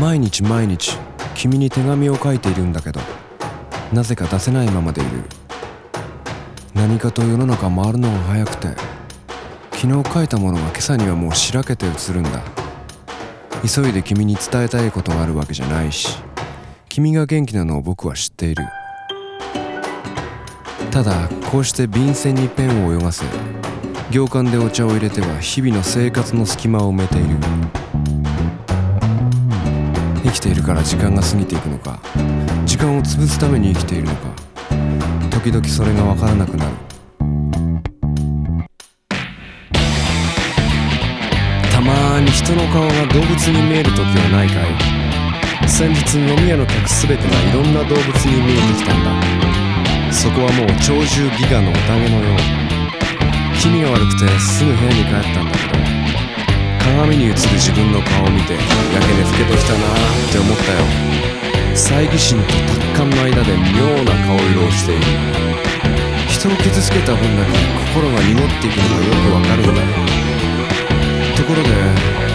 毎日毎日君に手紙を書いているんだけどなぜか出せないままでいる。何かと世の中回るのが早くて昨日書いたものが今朝にはもうしらけて映るんだ。急いで君に伝えたいことがあるわけじゃないし君が元気なのを僕は知っている。ただこうして便箋にペンを泳がせ行間でお茶を入れては日々の生活の隙間を埋めている。生きているから時間が過ぎていくのか時間を潰すために生きているのか時々それが分からなくなる。たまに人の顔が動物に見える時はないかい。先日飲み屋の客全てがいろんな動物に見えてきたんだ。そこはもう鳥獣ギガの宴のよう。気味が悪くてすぐ部屋に帰ったんだけど。鏡に映る自分の顔を見てやけに老けてきたなーって思ったよ。猜疑心と達観の間で妙な顔色をしている。人を傷つけた分だけ心が濁っていくのがよくわかるんだ。ところで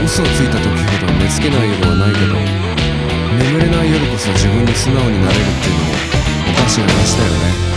嘘をついた時ほど寝つけない夜はないけど眠れない夜こそ自分に素直になれるっていうのもおかしな話だよね。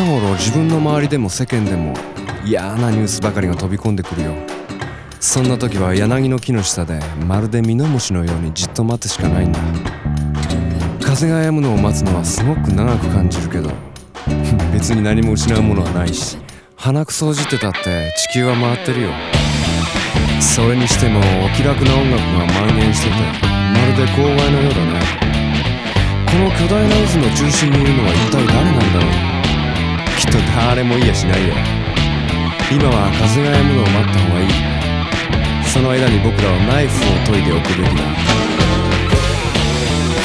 近頃自分の周りでも世間でも嫌なニュースばかりが飛び込んでくるよ。そんな時は柳の木の下でまるでミノムシのようにじっと待つしかないんだ。風が止むのを待つのはすごく長く感じるけど 別に何も失うものはないし鼻くそをじってたって地球は回ってるよ。それにしてもお気楽な音楽が蔓延しててまるで郊外のようだね。この巨大な渦の中心にいるのは一体誰なんだろう？きっと誰もいやしないよ。今は風が止むのを待った方がいい。その間に僕らはナイフを研いでおくべきだ。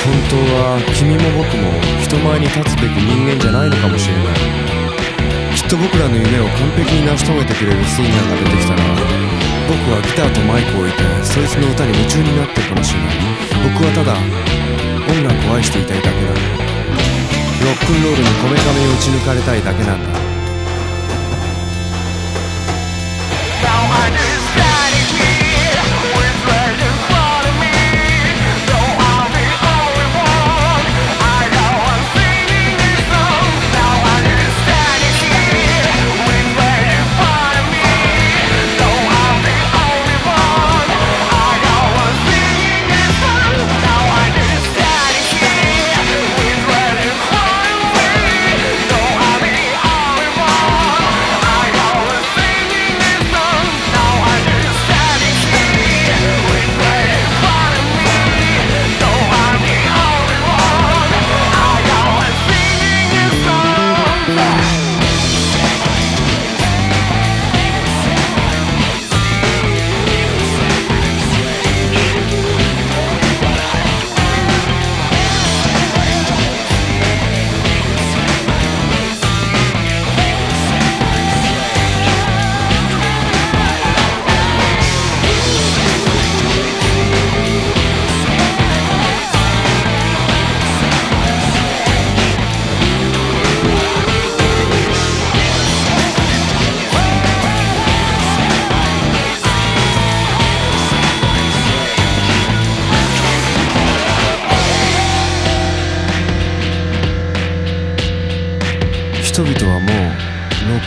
本当は君も僕も人前に立つべき人間じゃないのかもしれない。きっと僕らの夢を完璧に成し遂げてくれるシンガーが出てきたら僕はギターとマイクを置いてそいつの歌に夢中になってるかもしれない。僕はただ音楽を愛していたいだけだ。ロックンロールにこめかみを打ち抜かれたいだけなんだ。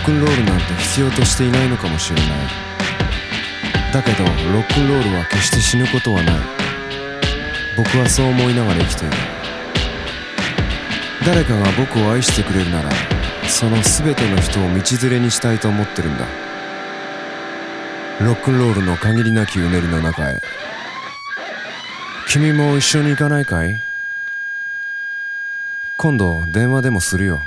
クンロールなんて必要としていないのかもしれない」「だけどロックンロールは決して死ぬことはない」「僕はそう思いながら生きている」「誰かが僕を愛してくれるならその全ての人を道連れにしたいと思ってるんだ」ロックンロールの限りなきうねりの中へ。君も一緒に行かないかい？今度電話でもするよ。